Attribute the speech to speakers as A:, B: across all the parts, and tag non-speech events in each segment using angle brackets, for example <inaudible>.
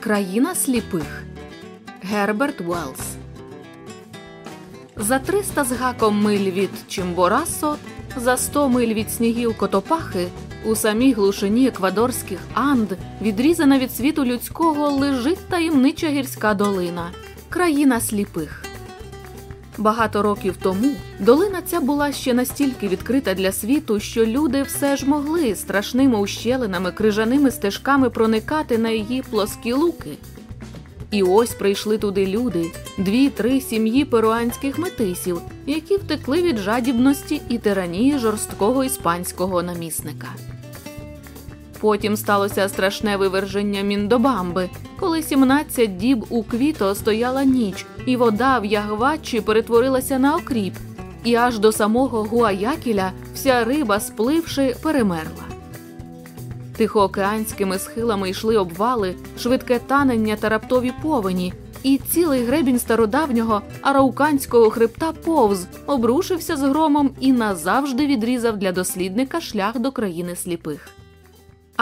A: Країна сліпих. Герберт Уеллс За 300 з гаком миль від Чимборасо, за 100 миль від снігів Котопахи, у самій глушині еквадорських Анд, відрізана від світу людського, лежить таємнича гірська долина. Країна сліпих. Багато років тому долина ця була ще настільки відкрита для світу, що люди все ж могли страшними ущелинами, крижаними стежками проникати на її плоскі луки. І ось прийшли туди люди, дві-три сім'ї перуанських метисів, які втекли від жадібності і тиранії жорсткого іспанського намісника. Потім сталося страшне виверження Міндобамби, коли 17 діб у квіто стояла ніч, і вода в Ягвачі перетворилася на окріп, і аж до самого Гуаякіля вся риба, спливши, перемерла. Тихоокеанськими схилами йшли обвали, швидке танення та раптові повені, і цілий гребінь стародавнього арауканського хребта повз обрушився з громом і назавжди відрізав для дослідника шлях до країни сліпих.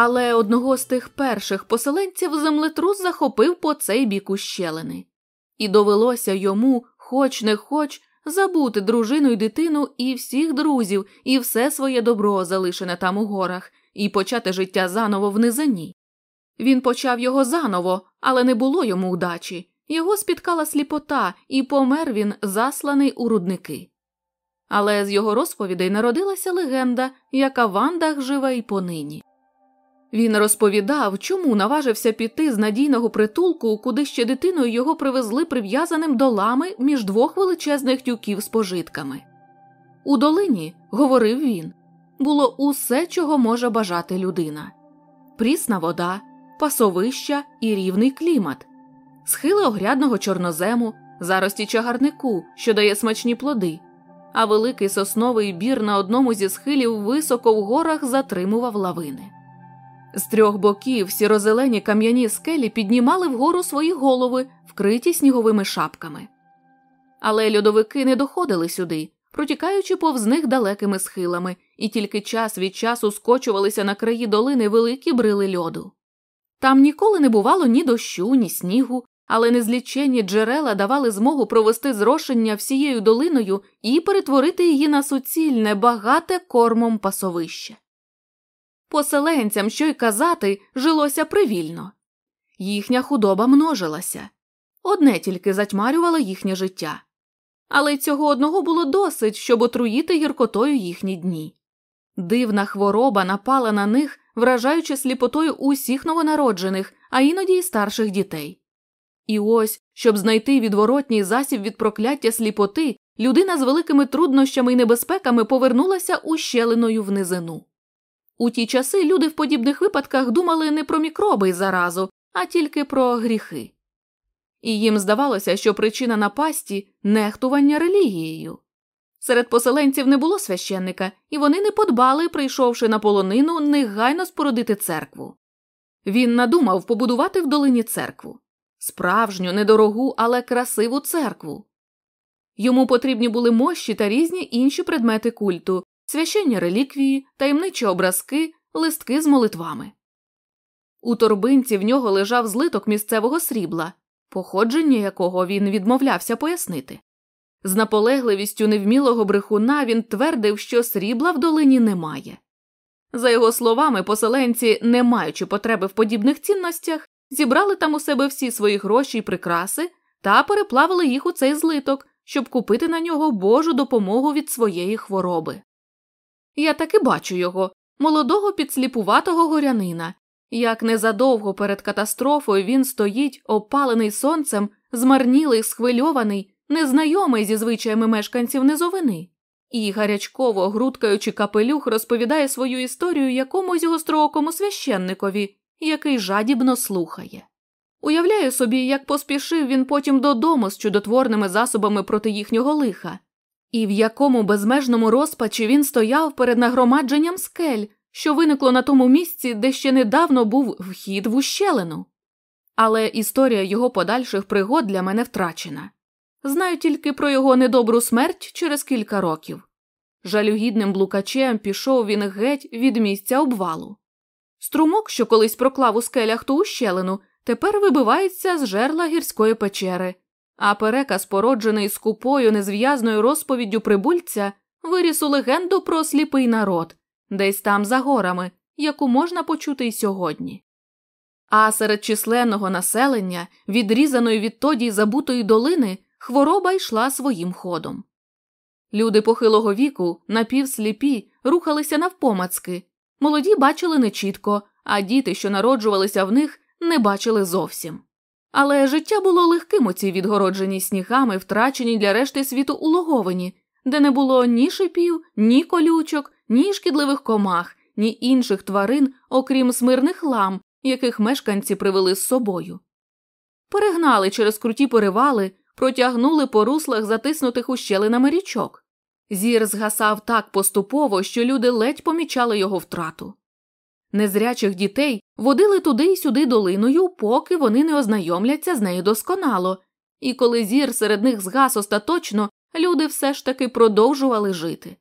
A: Але одного з тих перших поселенців землетрус захопив по цей бік ущелини, і довелося йому, хоч не хоч, забути дружину й дитину і всіх друзів, і все своє добро, залишене там у горах, і почати життя заново в низині. Він почав його заново, але не було йому удачі. Його спіткала сліпота, і помер він, засланий у рудники. Але з його розповідей народилася легенда, яка в Андах живе й понині. Він розповідав, чому наважився піти з надійного притулку, куди ще дитиною його привезли прив'язаним до лами між двох величезних тюків з пожитками. У долині, говорив він, було усе, чого може бажати людина прісна вода, пасовища і рівний клімат, схили огрядного чорнозему, зарості чагарнику, що дає смачні плоди, а великий сосновий бір на одному зі схилів високо в горах затримував лавини. З трьох боків сірозелені кам'яні скелі піднімали вгору свої голови, вкриті сніговими шапками. Але льодовики не доходили сюди, протікаючи повз них далекими схилами, і тільки час від часу скочувалися на краї долини великі брили льоду. Там ніколи не бувало ні дощу, ні снігу, але незліченні джерела давали змогу провести зрошення всією долиною і перетворити її на суцільне, багате кормом пасовище. Поселенцям, що й казати, жилося привільно. Їхня худоба множилася, одне тільки затьмарювало їхнє життя. Але цього одного було досить, щоб отруїти гіркотою їхні дні. Дивна хвороба напала на них, вражаючи сліпотою усіх новонароджених, а іноді й старших дітей. І ось, щоб знайти відворотній засіб від прокляття сліпоти, людина з великими труднощами і небезпеками повернулася ущелиною в низину. У ті часи люди в подібних випадках думали не про мікроби й заразу, а тільки про гріхи. І їм здавалося, що причина напасті нехтування релігією. Серед поселенців не було священника, і вони не подбали, прийшовши на полонину, негайно спорудити церкву. Він надумав побудувати в долині церкву справжню, недорогу, але красиву церкву. Йому потрібні були мощі та різні інші предмети культу, священні реліквії, таємничі образки, листки з молитвами. У торбинці в нього лежав злиток місцевого срібла, походження якого він відмовлявся пояснити. З наполегливістю невмілого брехуна він твердив, що срібла в долині немає. За його словами, поселенці, не маючи потреби в подібних цінностях, зібрали там у себе всі свої гроші й прикраси та переплавили їх у цей злиток, щоб купити на нього Божу допомогу від своєї хвороби. Я таки бачу його, молодого підсліпуватого горянина, як незадовго перед катастрофою він стоїть, опалений сонцем, змарнілий, схвильований, незнайомий зі звичаями мешканців низовини, і гарячково, грудкаючи капелюх, розповідає свою історію якомусь гостроокому священникові, який жадібно слухає. Уявляю собі, як поспішив він потім додому з чудотворними засобами проти їхнього лиха, і в якому безмежному розпачі він стояв перед нагромадженням скель, що виникло на тому місці, де ще недавно був вхід в ущелину. Але історія його подальших пригод для мене втрачена. Знаю тільки про його недобру смерть через кілька років. Жалюгідним блукачем пішов він геть від місця обвалу. Струмок, що колись проклав у скелях ту ущелину, тепер вибивається з жерла гірської печери, а переказ, породжений скупою незв'язною розповіддю прибульця, виріс у легенду про сліпий народ, десь там за горами, яку можна почути й сьогодні. А серед численного населення, відрізаної відтоді й забутої долини, хвороба йшла своїм ходом. Люди похилого віку, напівсліпі, рухалися навпомацки, молоді бачили нечітко, а діти, що народжувалися в них, не бачили зовсім. Але життя було легким у цій відгородженій снігами, втраченій для решти світу улоговині, де не було ні шипів, ні колючок, ні шкідливих комах, ні інших тварин, окрім смирних лам, яких мешканці привели з собою. Перегнали через круті перевали, протягнули по руслах затиснутих ущелинами річок. Зір згасав так поступово, що люди ледь помічали його втрату. Незрячих дітей водили туди й сюди долиною, поки вони не ознайомляться з нею досконало, і коли зір серед них згас остаточно, люди все ж таки продовжували жити.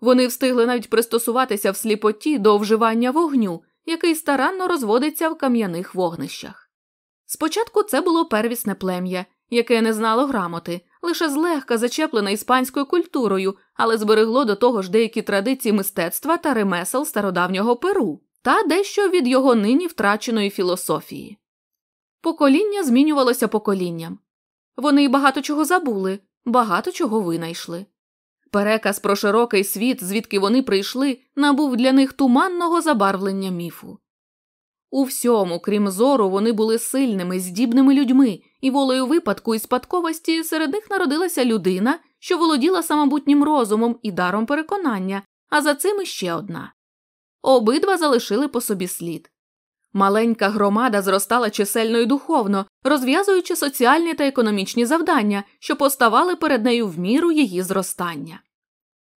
A: Вони встигли навіть пристосуватися в сліпоті до вживання вогню, який старанно розводиться в кам'яних вогнищах. Спочатку це було первісне плем'я, яке не знало грамоти, лише злегка зачеплене іспанською культурою, але зберегло до того ж деякі традиції мистецтва та ремесел стародавнього Перу та дещо від його нині втраченої філософії. Покоління змінювалося поколінням. Вони й багато чого забули, багато чого винайшли. Переказ про широкий світ, звідки вони прийшли, набув для них туманного забарвлення міфу. У всьому, крім зору, вони були сильними, здібними людьми, і волею випадку і спадковості серед них народилася людина, що володіла самобутнім розумом і даром переконання, а за цим іще одна. Обидва залишили по собі слід. Маленька громада зростала чисельно і духовно, розв'язуючи соціальні та економічні завдання, що поставали перед нею в міру її зростання.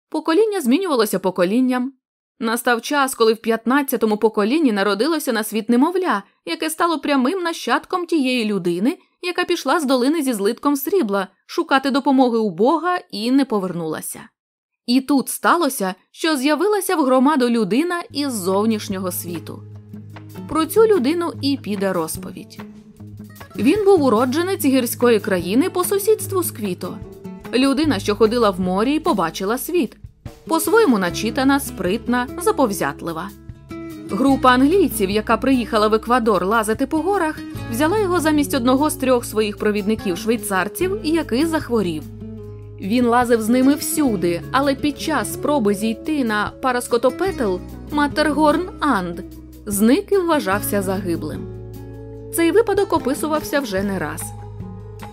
A: Покоління змінювалося поколінням. Настав час, коли в 15-му поколінні народилося на світ немовля, яке стало прямим нащадком тієї людини, яка пішла з долини зі злитком срібла шукати допомоги у Бога і не повернулася. І тут сталося, що з'явилася в громаду людина із зовнішнього світу. Про цю людину і піде розповідь. Він був уродженець гірської країни по сусідству з Квіто. Людина, що ходила в морі і побачила світ, по-своєму начитана, спритна, заповзятлива. Група англійців, яка приїхала в Еквадор лазити по горах, взяла його замість одного з трьох своїх провідників швейцарців, який захворів. Він лазив з ними всюди, але під час спроби зійти на Параскотопетл Маттергорн Анд зник і вважався загиблим. Цей випадок описувався вже не раз.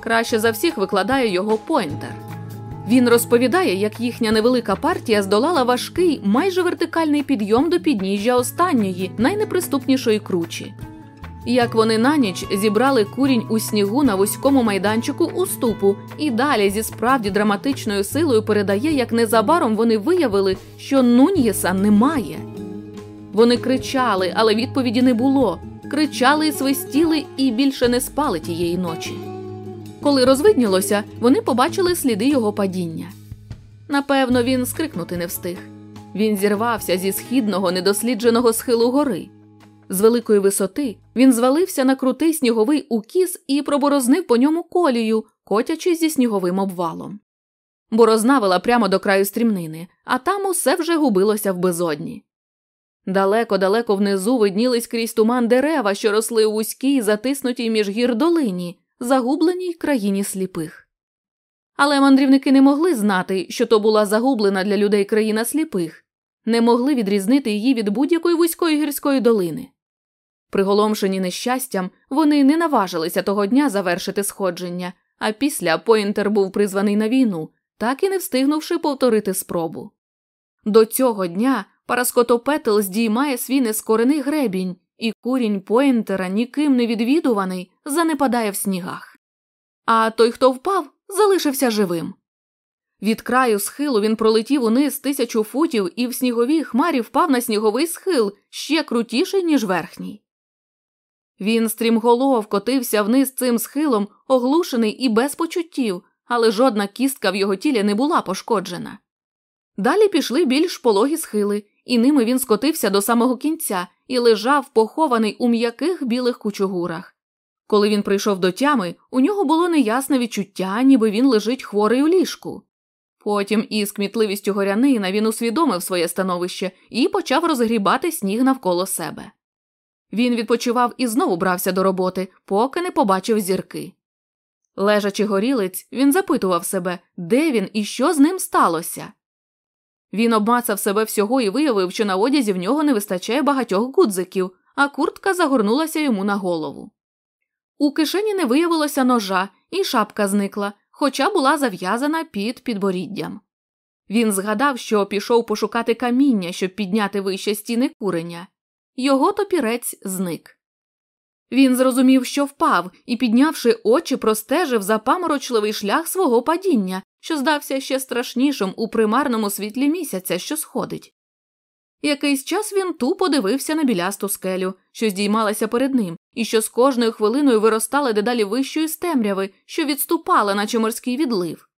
A: Краще за всіх викладає його Пойнтер. Він розповідає, як їхня невелика партія здолала важкий, майже вертикальний підйом до підніжжя останньої, найнеприступнішої кручі. Як вони на ніч зібрали курінь у снігу на вузькому майданчику уступу, і далі зі справді драматичною силою передає, як незабаром вони виявили, що Нуньєса немає. Вони кричали, але відповіді не було. Кричали і свистіли і більше не спали тієї ночі. Коли розвиднілося, вони побачили сліди його падіння. Напевно, він скрикнути не встиг. Він зірвався зі східного недослідженого схилу гори. З великої висоти він звалився на крутий сніговий укіс і проборознив по ньому колію, котячись зі сніговим обвалом. Борозна вела прямо до краю стрімнини, а там усе вже губилося в безодні. Далеко-далеко внизу виднілись крізь туман дерева, що росли у вузькій, затиснутій між гір долині, загубленій країні сліпих. Але мандрівники не могли знати, що то була загублена для людей країна сліпих, не могли відрізнити її від будь-якої вузької гірської долини. Приголомшені нещастям, вони не наважилися того дня завершити сходження, а після Пойнтер був призваний на війну, так і не встигнувши повторити спробу. До цього дня Параскотопетл здіймає свій нескорений гребінь, і курінь Пойнтера, ніким не відвідуваний, занепадає в снігах. А той, хто впав, залишився живим. Від краю схилу він пролетів униз тисячу футів і в сніговій хмарі впав на сніговий схил ще крутіший, ніж верхній. Він стрімголов котився вниз цим схилом, оглушений і без почуттів, але жодна кістка в його тілі не була пошкоджена. Далі пішли більш пологі схили, і ними він скотився до самого кінця і лежав похований у м'яких білих кучугурах, Коли він прийшов до тями, у нього було неясне відчуття, ніби він лежить хворий у ліжку. Потім із кмітливістю горянина він усвідомив своє становище і почав розгрібати сніг навколо себе. Він відпочивав і знову брався до роботи, поки не побачив зірки. Лежачи горілиць, він запитував себе, де він і що з ним сталося. Він обмацав себе всього і виявив, що на одязі в нього не вистачає багатьох гудзиків, а куртка загорнулася йому на голову. У кишені не виявилося ножа, і шапка зникла, хоча була зав'язана під підборіддям. Він згадав, що пішов пошукати каміння, щоб підняти вище стіни куреня. Його топірець зник. Він зрозумів, що впав, і, піднявши очі, простежив запаморочливий шлях свого падіння, що здався ще страшнішим у примарному світлі місяця, що сходить. Якийсь час він тупо дивився на білясту скелю, що здіймалася перед ним, і що з кожною хвилиною виростала дедалі вищої з темряви, що відступала, наче морський відлив.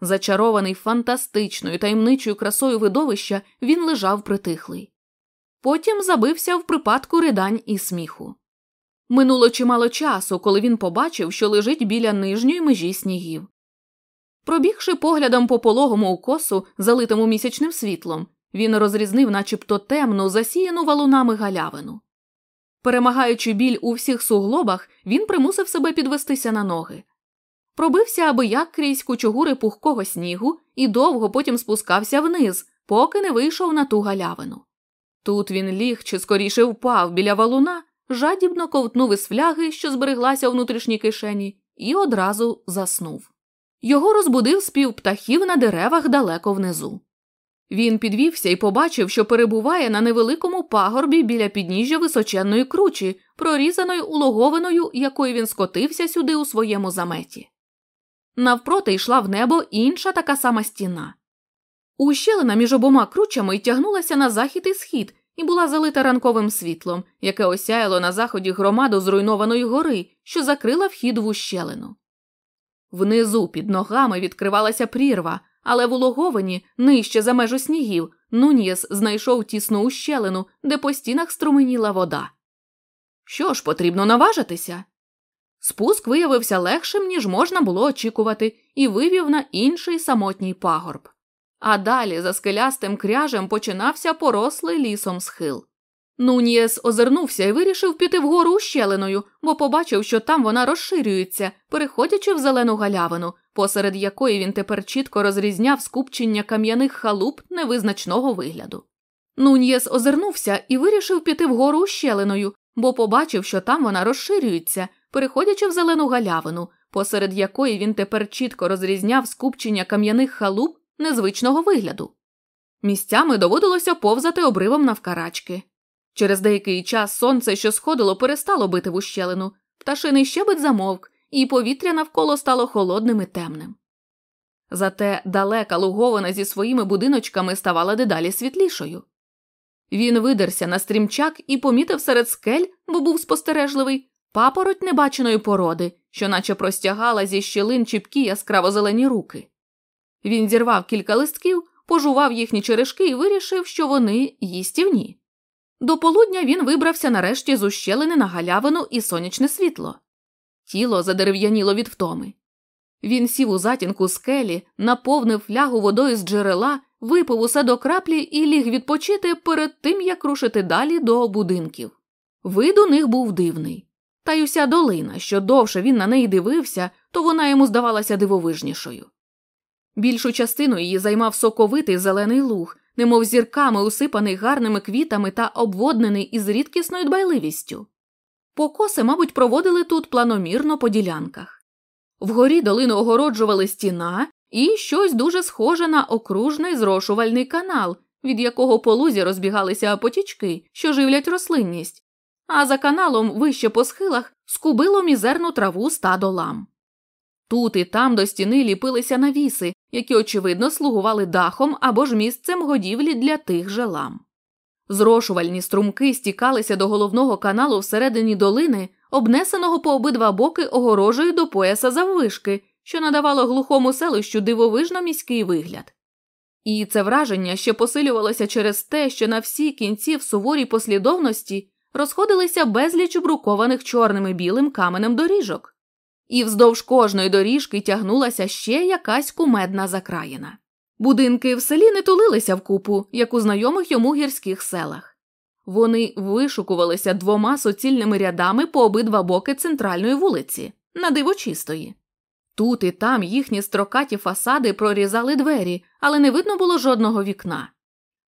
A: Зачарований фантастичною таємничою красою видовища, він лежав притихлий. Потім забився в припадку ридань і сміху. Минуло чимало часу, коли він побачив, що лежить біля нижньої межі снігів. Пробігши поглядом по пологому укосу, залитому місячним світлом, він розрізнив начебто темну, засіяну валунами галявину. Перемагаючи біль у всіх суглобах, він примусив себе підвестися на ноги. Пробився аби як крізь кучугури пухкого снігу і довго потім спускався вниз, поки не вийшов на ту галявину. Тут він ліг чи скоріше впав біля валуна, жадібно ковтнув із фляги, що збереглася у внутрішній кишені, і одразу заснув. Його розбудив спів птахів на деревах далеко внизу. Він підвівся і побачив, що перебуває на невеликому пагорбі біля підніжжя височенної кручі, прорізаною улоговиною, якою він скотився сюди у своєму заметі. Навпроти йшла в небо інша така сама стіна. Ущелина між обома кручами тягнулася на захід і схід і була залита ранковим світлом, яке осяяло на заході громаду зруйнованої гори, що закрила вхід в ущелину. Внизу під ногами відкривалася прірва, але в улоговині, нижче за межу снігів, Нуньєс знайшов тісну ущелину, де по стінах струменіла вода. Що ж потрібно наважитися? Спуск виявився легшим, ніж можна було очікувати, і вивів на інший самотній пагорб. А далі за скелястим кряжем починався порослий лісом схил. Нунієс озирнувся і вирішив піти вгору ущелиною, бо побачив, що там вона розширюється, переходячи в зелену галявину, посеред якої він тепер чітко розрізняв скупчення кам'яних халуп невизначного вигляду. Нуньєс озирнувся і вирішив піти вгору ущелиною, бо побачив, що там вона розширюється, переходячи в зелену галявину, посеред якої він тепер чітко розрізняв скупчення кам'яних халуп незвичного вигляду. Місцями доводилося повзати обривом навкарачки. Через деякий час сонце, що сходило, перестало бити в ущелину, пташиний щебет замовк, і повітря навколо стало холодним і темним. Зате далека луговина зі своїми будиночками ставала дедалі світлішою. Він видерся на стрімчак і помітив серед скель, бо був спостережливий, папороть небаченої породи, що наче простягала зі щілин чіпкі яскраво зелені руки. Він зірвав кілька листків, пожував їхні черешки і вирішив, що вони їстівні. До полудня він вибрався нарешті з ущелини на галявину і сонячне світло. Тіло задерев'яніло від втоми. Він сів у затінку скелі, наповнив флягу водою з джерела, випив усе до краплі і ліг відпочити перед тим, як рушити далі до будинків. Вид у них був дивний. Та й уся долина, що довше він на неї дивився, то вона йому здавалася дивовижнішою. Більшу частину її займав соковитий зелений луг, немов зірками усипаний гарними квітами та обводнений із рідкісною дбайливістю. Покоси, мабуть, проводили тут планомірно по ділянках. Вгорі долину огороджували стіна і щось дуже схоже на окружний зрошувальний канал, від якого по лузі розбігалися потічки, що живлять рослинність, а за каналом вище по схилах скубило мізерну траву стадо лам. Тут і там до стіни ліпилися навіси, які, очевидно, слугували дахом або ж місцем годівлі для тих же лам. Зрошувальні струмки стікалися до головного каналу всередині долини, обнесеного по обидва боки огорожею до пояса заввишки, що надавало глухому селищу дивовижно міський вигляд. І це враження ще посилювалося через те, що на всі кінці в суворій послідовності розходилися безліч брукованих чорним і білим каменем доріжок, і вздовж кожної доріжки тягнулася ще якась кумедна закраїна. Будинки в селі не тулилися вкупу, як у знайомих йому гірських селах. Вони вишукувалися двома суцільними рядами по обидва боки центральної вулиці, на диво чистої. Тут і там їхні строкаті фасади прорізали двері, але не видно було жодного вікна.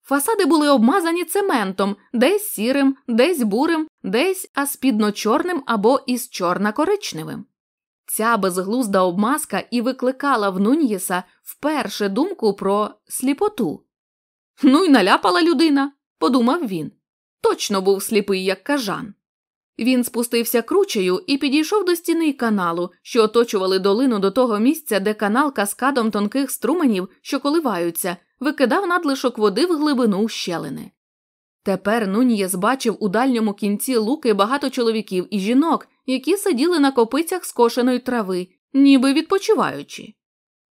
A: Фасади були обмазані цементом, десь сірим, десь бурим, десь аспідно чорним або із чорно-коричневим. Ця безглузда обмазка і викликала в Нуньєса вперше думку про сліпоту. Ну й наляпала людина, подумав він. Точно був сліпий, як кажан. Він спустився кручею і підійшов до стіни каналу, що оточували долину до того місця, де канал каскадом тонких струменів, що коливаються, викидав надлишок води в глибину ущелини. Тепер Нунієс бачив у дальньому кінці луки багато чоловіків і жінок, які сиділи на копицях скошеної трави, ніби відпочиваючи.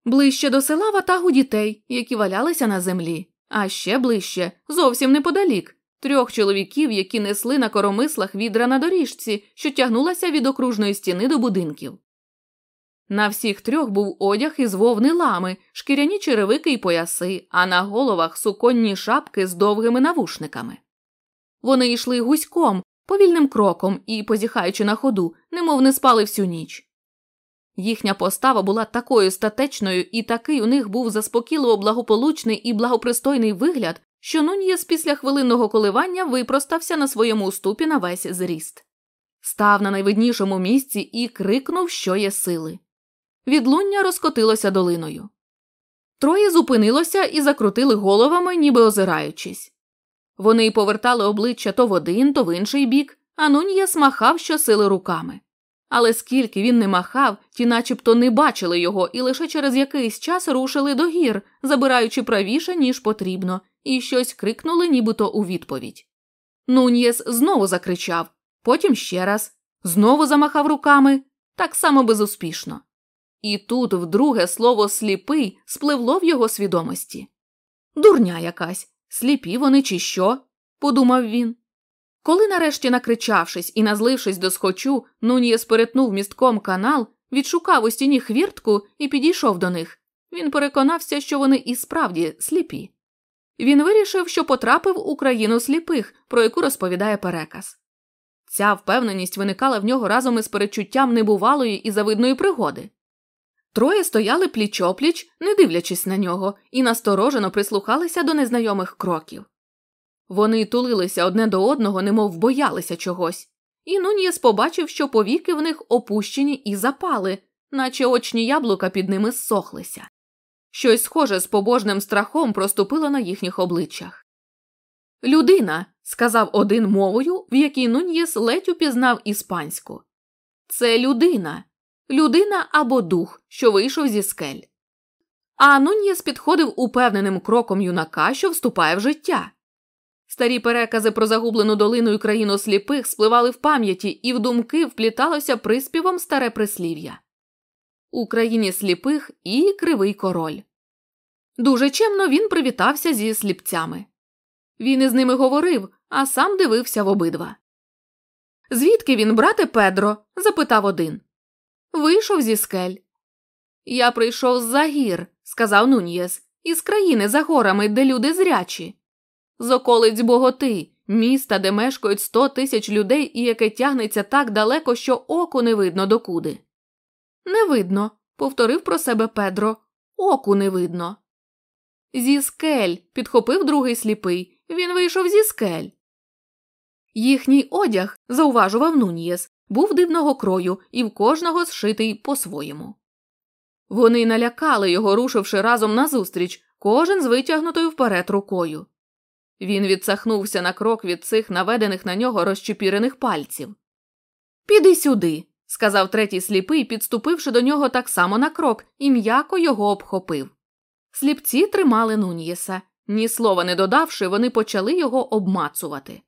A: Ближче до села ватагу дітей, які валялися на землі, а ще ближче, зовсім неподалік, трьох чоловіків, які несли на коромислах відра на доріжці, що тягнулася від окружної стіни до будинків. На всіх трьох був одяг із вовни лами, шкіряні черевики й пояси, а на головах суконні шапки з довгими навушниками. Вони йшли гуськом, повільним кроком і, позіхаючи на ходу, немов не спали всю ніч. Їхня постава була такою статечною, і такий у них був заспокійливо благополучний і благопристойний вигляд, що Нуньєс після хвилинного коливання випростався на своєму уступі на весь зріст. Став на найвиднішому місці і крикнув, що є сили. Відлуння розкотилося долиною. Троє зупинилося і закрутили головами, ніби озираючись. Вони повертали обличчя то в один, то в інший бік, а Нуньєс махав щосили руками. Але скільки він не махав, ті начебто не бачили його і лише через якийсь час рушили до гір, забираючи правіше, ніж потрібно, і щось крикнули, нібито у відповідь. Нуньєс знову закричав, потім ще раз, знову замахав руками, так само безуспішно. І тут вдруге слово сліпий спливло в його свідомості. Дурня якась, сліпі вони, чи що? подумав він. Коли, нарешті, накричавшись і назлившись до схочу, Нунієс перетнув містком канал, відшукав у стіні хвіртку і підійшов до них, він переконався, що вони і справді сліпі. Він вирішив, що потрапив у країну сліпих, про яку розповідає переказ. Ця впевненість виникала в нього разом із перечуттям небувалої і завидної пригоди. Троє стояли пліч опліч, не дивлячись на нього, і насторожено прислухалися до незнайомих кроків. Вони тулилися одне до одного, немов боялися чогось, і Нуньєс побачив, що повіки в них опущені і запали, наче очні яблука під ними зсохлися. Щось схоже з побожним страхом проступило на їхніх обличчях. Людина, сказав один мовою, в якій Нуньєс ледь упізнав іспанську. Це людина, людина або дух, що вийшов зі скель. А Нуньєс підходив упевненим кроком юнака, що вступає в життя. Старі перекази про загублену долину і країну сліпих спливали в пам'яті, і в думки впліталося приспівом старе прислів'я у країні сліпих і кривий король. Дуже чемно він привітався зі сліпцями. Він із ними говорив, а сам дивився в обидва. Звідки він, брате Педро? запитав один. Вийшов зі скель. Я прийшов з за гір, сказав Нуньєс, із країни за горами, де люди зрячі. З околиць Боготи, міста, де мешкають сто тисяч людей і яке тягнеться так далеко, що оку не видно докуди. Не видно, повторив про себе Педро. Оку не видно. Зі скель, підхопив другий сліпий. Він вийшов зі скель. Їхній одяг, зауважував Нуньєс, був дивного крою і в кожного зшитий по-своєму. Вони налякали його, рушивши разом назустріч, кожен з витягнутою вперед рукою. Він відсахнувся на крок від цих наведених на нього розчепірених пальців. Піди сюди, сказав третій сліпий, підступивши до нього так само на крок, і м'яко його обхопив. Сліпці тримали Нуньєса. Ні слова не додавши, вони почали його обмацувати.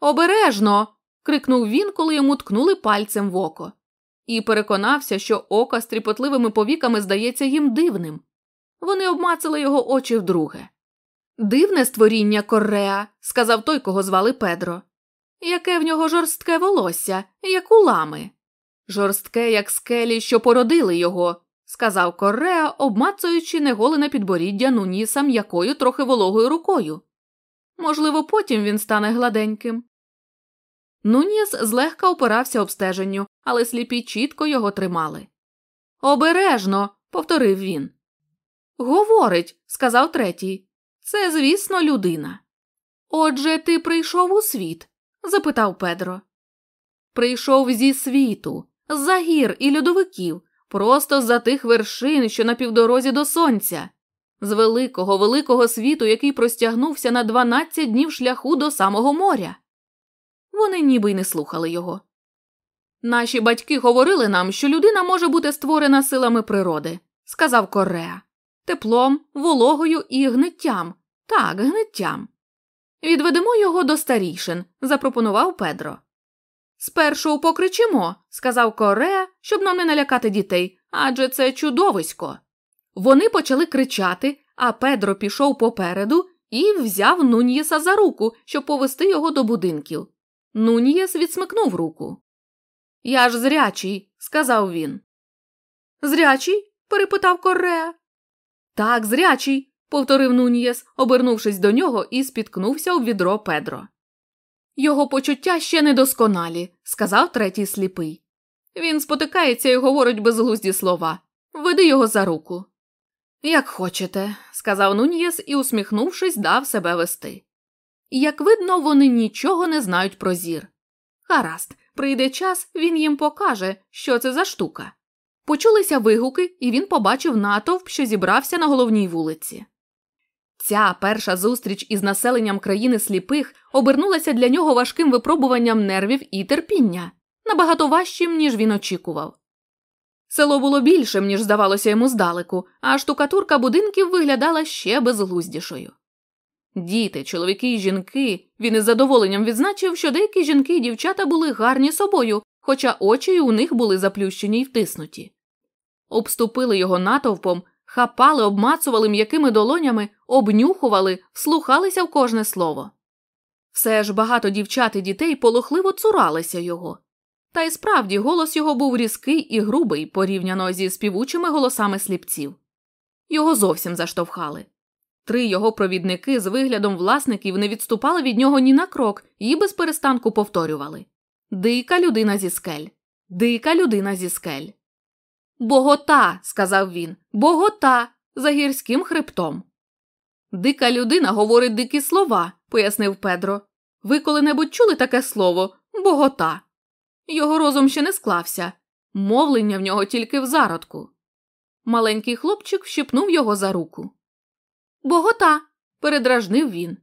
A: Обережно. Крикнув він, коли йому ткнули пальцем в око, і переконався, що око з тріпотливими повіками здається їм дивним. Вони обмацали його очі вдруге. Дивне створіння Корреа, сказав той, кого звали Педро. Яке в нього жорстке волосся, як у лами. Жорстке, як скелі, що породили його, сказав Кореа, обмацуючи неголене підборіддя Нуніса м'якою трохи вологою рукою. Можливо, потім він стане гладеньким. Нуніс злегка опирався обстеженню, але сліпі чітко його тримали. Обережно, повторив він. Говорить, сказав третій. Це, звісно, людина. Отже, ти прийшов у світ? запитав Педро. Прийшов зі світу, з за гір і льодовиків, просто з за тих вершин, що на півдорозі до сонця, з великого, великого світу, який простягнувся на 12 днів шляху до самого моря. Вони ніби й не слухали його. Наші батьки говорили нам, що людина може бути створена силами природи, сказав Кореа, теплом, вологою і гниттям. Так, гниттям. Відведемо його до старішин, запропонував Педро. Спершу покричимо, сказав Кореа, щоб нам не налякати дітей, адже це чудовисько. Вони почали кричати, а Педро пішов попереду і взяв Нуньєса за руку, щоб повести його до будинків. Нуньєс відсмикнув руку. Я ж зрячий, сказав він. Зрячий? перепитав Кореа. Так, зрячий, повторив Нуньєс, обернувшись до нього і спіткнувся об відро Педро. Його почуття ще недосконалі, сказав третій сліпий. Він спотикається і говорить безглузді слова. Веди його за руку. Як хочете, сказав Нуньєс і, усміхнувшись, дав себе вести. Як видно, вони нічого не знають про зір. Гаразд, прийде час, він їм покаже, що це за штука. Почулися вигуки, і він побачив натовп, що зібрався на головній вулиці. Ця перша зустріч із населенням країни сліпих обернулася для нього важким випробуванням нервів і терпіння, набагато важчим, ніж він очікував. Село було більшим, ніж здавалося йому здалеку, а штукатурка будинків виглядала ще безглуздішою. Діти, чоловіки і жінки, він із задоволенням відзначив, що деякі жінки і дівчата були гарні собою, хоча очі у них були заплющені й втиснуті. Обступили його натовпом, хапали, обмацували м'якими долонями, обнюхували, вслухалися в кожне слово. Все ж багато дівчат і дітей полохливо цуралися його. Та й справді голос його був різкий і грубий порівняно зі співучими голосами сліпців. Його зовсім заштовхали. Три його провідники з виглядом власників не відступали від нього ні на крок і без перестанку повторювали Дика людина зі скель, дика людина зі скель. Богота, сказав він, богота за гірським хребтом. Дика людина говорить дикі слова, пояснив Педро. Ви коли-небудь чули таке слово богота. Його розум ще не склався, мовлення в нього тільки в зародку. Маленький хлопчик вщипнув його за руку. Богота, передражнив він.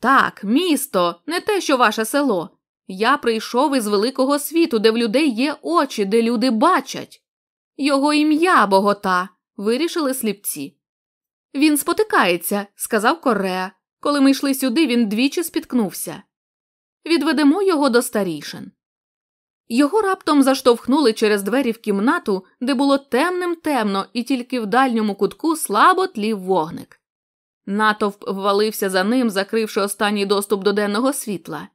A: Так, місто, не те, що ваше село. Я прийшов із великого світу, де в людей є очі, де люди бачать. Його ім'я Богота, вирішили сліпці. Він спотикається, сказав Кореа. Коли ми йшли сюди, він двічі спіткнувся. Відведемо його до старішин. Його раптом заштовхнули через двері в кімнату, де було темним темно, і тільки в дальньому кутку слабо тлів вогник. Натовп ввалився за ним, закривши останній доступ до денного світла,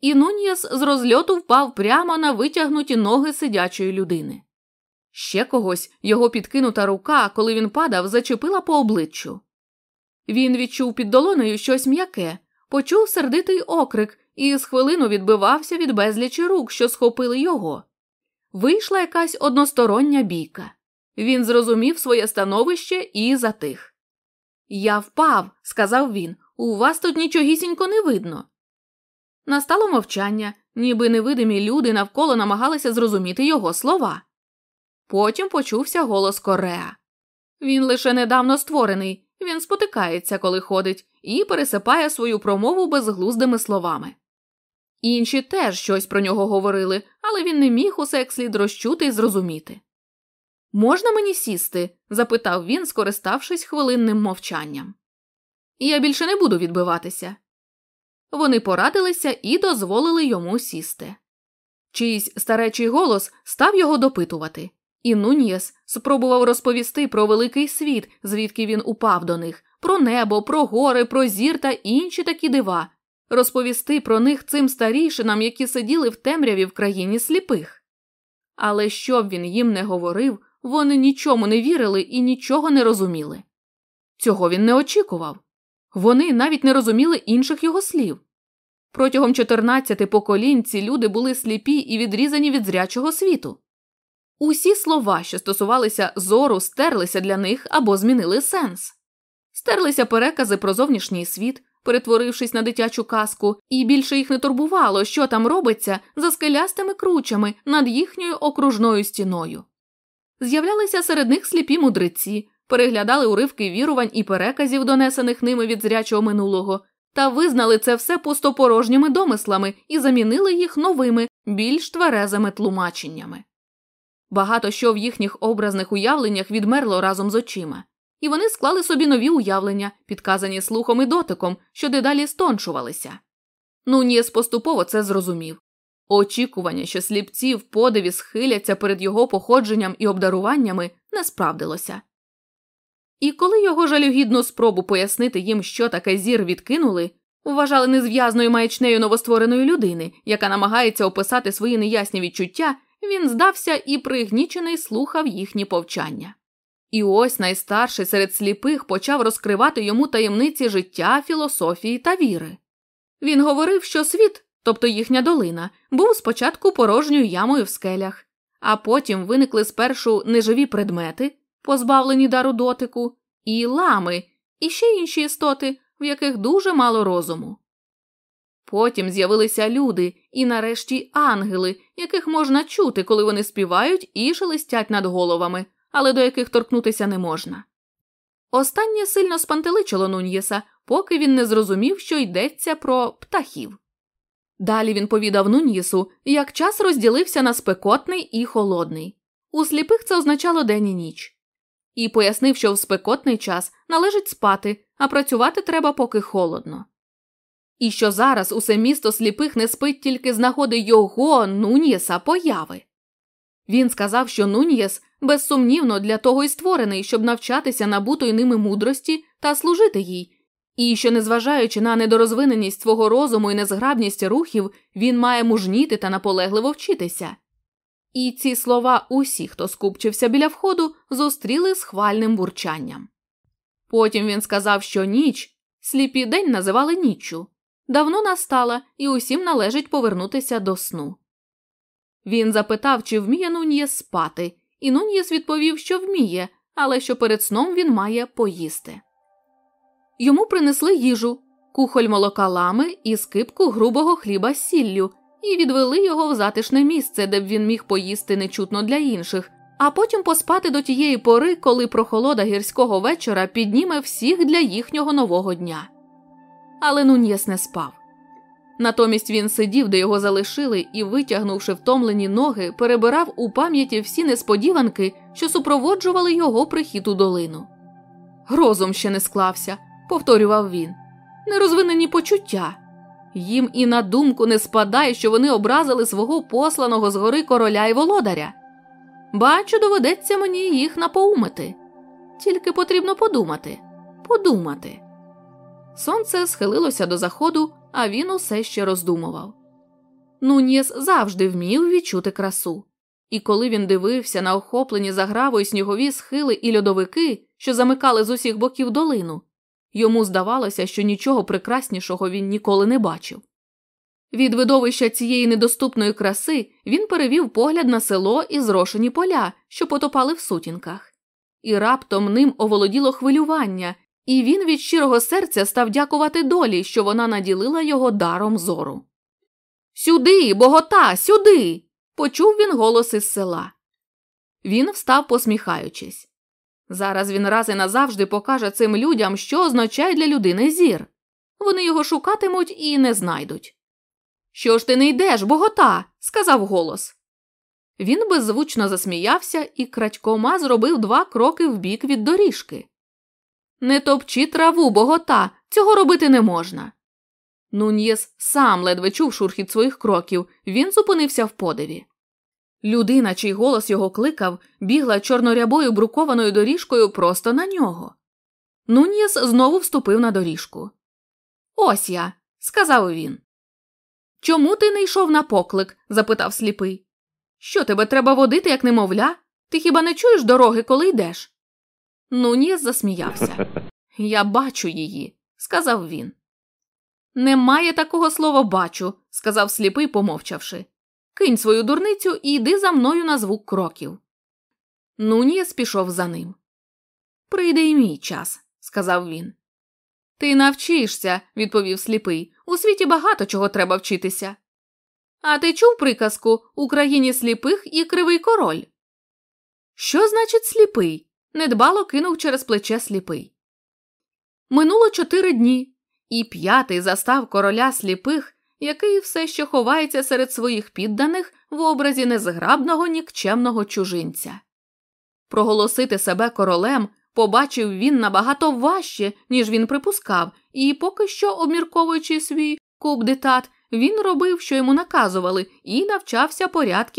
A: і Нуньєс з розльоту впав прямо на витягнуті ноги сидячої людини. Ще когось його підкинута рука, коли він падав, зачепила по обличчю. Він відчув під долонею щось м'яке, почув сердитий окрик і з хвилину відбивався від безлічі рук, що схопили його. Вийшла якась одностороння бійка. Він зрозумів своє становище і затих. Я впав, сказав він. У вас тут нічогісінько не видно. Настало мовчання, ніби невидимі люди навколо намагалися зрозуміти його слова. Потім почувся голос Кореа. Він лише недавно створений, він спотикається, коли ходить, і пересипає свою промову безглуздими словами. Інші теж щось про нього говорили, але він не міг усе як слід розчути і зрозуміти. Можна мені сісти? запитав він, скориставшись хвилинним мовчанням. Я більше не буду відбиватися. Вони порадилися і дозволили йому сісти. Чийсь старечий голос став його допитувати, і Нуньєс спробував розповісти про великий світ, звідки він упав до них, про небо, про гори, про зір та інші такі дива, розповісти про них цим старійшинам, які сиділи в темряві в країні сліпих. Але що б він їм не говорив, вони нічому не вірили і нічого не розуміли. Цього він не очікував. Вони навіть не розуміли інших його слів. Протягом 14 поколінь ці люди були сліпі і відрізані від зрячого світу. Усі слова, що стосувалися зору, стерлися для них або змінили сенс. Стерлися перекази про зовнішній світ, перетворившись на дитячу казку, і більше їх не турбувало, що там робиться за скелястими кручами над їхньою окружною стіною. З'являлися серед них сліпі мудреці, переглядали уривки вірувань і переказів, донесених ними від зрячого минулого, та визнали це все пустопорожніми домислами і замінили їх новими, більш тверезими тлумаченнями. Багато що в їхніх образних уявленнях відмерло разом з очима, і вони склали собі нові уявлення, підказані слухом і дотиком, що дедалі стончувалися. Нуніс поступово це зрозумів. Очікування, що сліпці в подиві схиляться перед його походженням і обдаруваннями, не справдилося. І коли його жалюгідну спробу пояснити їм, що таке зір відкинули, вважали незв'язною маячнею новоствореної людини, яка намагається описати свої неясні відчуття, він здався і пригнічений слухав їхні повчання. І ось найстарший серед сліпих почав розкривати йому таємниці життя, філософії та віри. Він говорив, що світ, тобто їхня долина, був спочатку порожньою ямою в скелях, а потім виникли спершу неживі предмети, позбавлені дару дотику, і лами, і ще інші істоти, в яких дуже мало розуму. Потім з'явилися люди і, нарешті, ангели, яких можна чути, коли вони співають і шелестять над головами, але до яких торкнутися не можна. Останнє сильно спантеличило Нуньєса, поки він не зрозумів, що йдеться про птахів. Далі він повідав Нуньєсу, як час розділився на спекотний і холодний. У сліпих це означало день і ніч. І пояснив, що в спекотний час належить спати, а працювати треба поки холодно. І що зараз усе місто сліпих не спить тільки з нагоди його Нуньєса появи. Він сказав, що Нуньєс безсумнівно для того й створений, щоб навчатися набутої ними мудрості та служити їй, і що, незважаючи на недорозвиненість свого розуму і незграбність рухів, він має мужніти та наполегливо вчитися. І ці слова усі, хто скупчився біля входу, зустріли з хвальним бурчанням. Потім він сказав, що ніч сліпі день називали ніччю, давно настала і усім належить повернутися до сну. Він запитав, чи вміє Нуньєс спати, і Нуньєс відповів, що вміє, але що перед сном він має поїсти. Йому принесли їжу, кухоль молока лами і скипку грубого хліба з сіллю, і відвели його в затишне місце, де б він міг поїсти нечутно для інших, а потім поспати до тієї пори, коли прохолода гірського вечора підніме всіх для їхнього нового дня. Але Нуньєс не спав. Натомість він сидів, де його залишили, і, витягнувши втомлені ноги, перебирав у пам'яті всі несподіванки, що супроводжували його прихід у долину. Розум ще не склався, повторював він, нерозвинені почуття. Їм і на думку не спадає, що вони образили свого посланого згори короля і володаря. Бачу, доведеться мені їх напоумити. Тільки потрібно подумати, подумати. Сонце схилилося до заходу, а він усе ще роздумував. Нуньєс завжди вмів відчути красу, і коли він дивився на охоплені загравою снігові схили і льодовики, що замикали з усіх боків долину, йому здавалося, що нічого прекраснішого він ніколи не бачив. Від видовища цієї недоступної краси він перевів погляд на село і зрошені поля, що потопали в сутінках, і раптом ним оволоділо хвилювання, і він від щирого серця став дякувати долі, що вона наділила його даром зору. Сюди, богота, сюди. почув він голос із села. Він встав, посміхаючись. Зараз він раз і назавжди покаже цим людям, що означає для людини зір. Вони його шукатимуть і не знайдуть. Що ж ти не йдеш, богота? сказав голос. Він беззвучно засміявся і крадькома зробив два кроки вбік від доріжки. Не топчи траву, богота, цього робити не можна. Нуньєс сам ледве чув шурхіт своїх кроків, він зупинився в подиві. Людина, чий голос його кликав, бігла чорнорябою брукованою доріжкою просто на нього. Нуньєс знову вступив на доріжку. Ось я, сказав він. Чому ти не йшов на поклик? запитав сліпий. Що тебе треба водити, як немовля? Ти хіба не чуєш дороги, коли йдеш? Нуніс засміявся. <laughs> Я бачу її, сказав він. Немає такого слова бачу, сказав сліпий, помовчавши. Кинь свою дурницю і йди за мною на звук кроків. Нуніс пішов за ним. Прийде й мій час, сказав він. Ти навчишся, відповів сліпий. У світі багато чого треба вчитися. А ти чув приказку Україні сліпих і кривий король? Що значить сліпий? недбало кинув через плече сліпий. Минуло чотири дні, і п'ятий застав короля сліпих, який все ще ховається серед своїх підданих в образі незграбного нікчемного чужинця. Проголосити себе королем побачив він набагато важче, ніж він припускав, і поки що, обмірковуючи свій кубдитат, він робив, що йому наказували, і навчався порядків